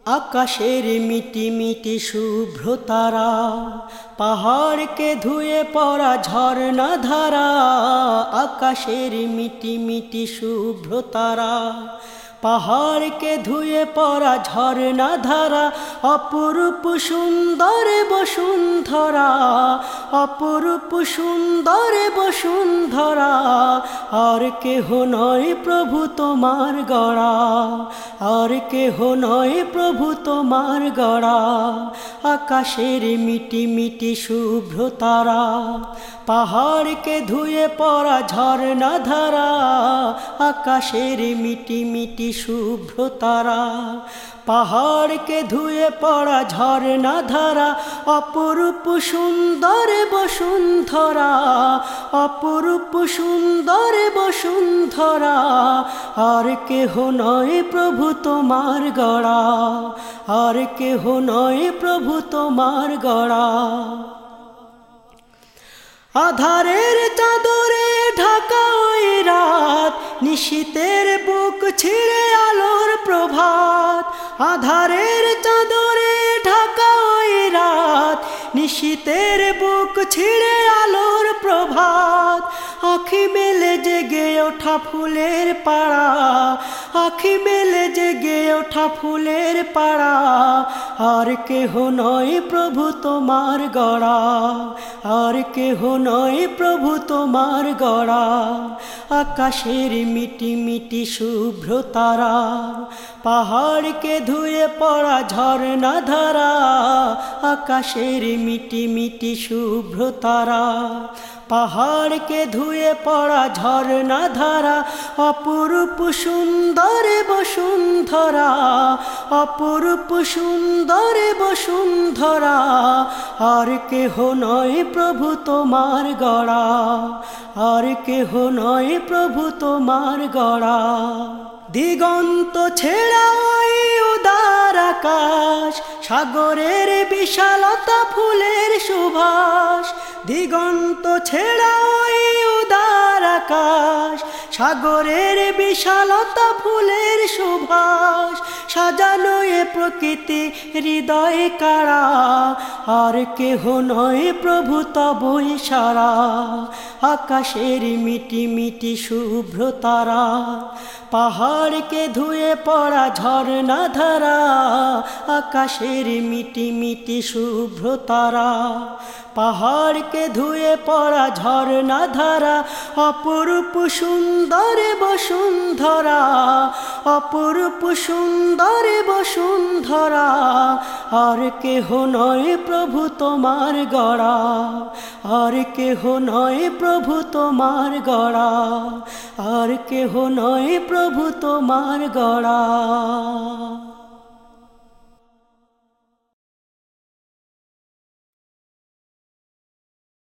আকাশের মিটি মিটি শুভ্র তারা পাহাড়কে ধুয়ে পড়া ঝর্ণা ধারা, আকাশের মিটি মিটি শুভ্র তারা পাহাড়কে ধুয়ে পড়া ঝর্ণা ধারা, অপরূপ সুন্দর বসুন্ধরা অপরূপ সুন্দর বসুন্ধরা, আর কেহ নয় প্রভু তোমার গড়া, আর কেহ নয় প্রভু তোমার গড়া, আকাশের মিটি মিটি শুভ্র তারা, পাহাড়কে ধুয়ে পড়া ঝর্ণা ধারা, আকাশের মিটি মিটি শুভ্র তারা, পাহাড়কে ধুয়ে পড়া ঝর্ণা ধারা, অপরূপ সুন্দর বসুন্ধরা, অপরূপ সুন্দর বসুন্ধরা, আর কেহ নয় প্রভু তোমার গড়া, আর কেহ নয় প্রভু তোমার গড়া। আধারের চাদরে ঢাকা ওই রাত, নিশীতের বুক ছিঁড়ে আলোর প্রভাত। আধারের চাদরে নিশীতের বুক ছিঁড়ে আলোর প্রভাত আখি মেলে জেগে ওঠা ফুলের পাড়া। আখি মেলে জেগে ওঠা ফুলের পাড়া। আর কেহ নয় প্রভু তোমার গড়া। আর কেহ নয় প্রভু তোমার গড়া। আকাশের মিটি মিটি শুভ্র তারা। পাহাড়কে ধুয়ে পড়া ঝর্ণা ধারা। আকাশের মিটি মিটি শুভ্র তারা। পাহাড়কে ধুয়ে পড়া ঝর্ণা ধারা, অপরূপ সুন্দর বসুন্ধরা, অপরূপ সুন্দর বসুন্ধরা, আর কেহ নয় প্রভু তোমার গড়া, আর কেহ নয় প্রভু তোমার গড়া। দিগন্ত ছেড়া ওই উদার আকাশ, সাগরের বিশালতা ফুলের সুভাষ দিগন্ত ছেড়া ওই উদার আকাশ, সাগরের বিশালতা ফুলের সুভাষ, সাজানো এ প্রকৃতি হৃদয় কারা, আর কেহ নয় প্রভু তবই সারা, আকাশের মিটি মিটি শুভ্র তারা, পাহাড়কে ধুয়ে পড়া ঝর্ণা ধারা, আকাশের মিটি মিটি শুভ্র তারা। পাহাড়কে ধুয়ে পড়া ঝর্ণা ধারা, অপরূপ সুন্দর বসুন্ধরা, অপরূপ সুন্দর বসুন্ধরা, আর কেহ নয় প্রভু তোমার গড়া, আর কেহ নয় প্রভু তোমার গড়া, আর কেহ নয় প্রভু তোমার গড়া।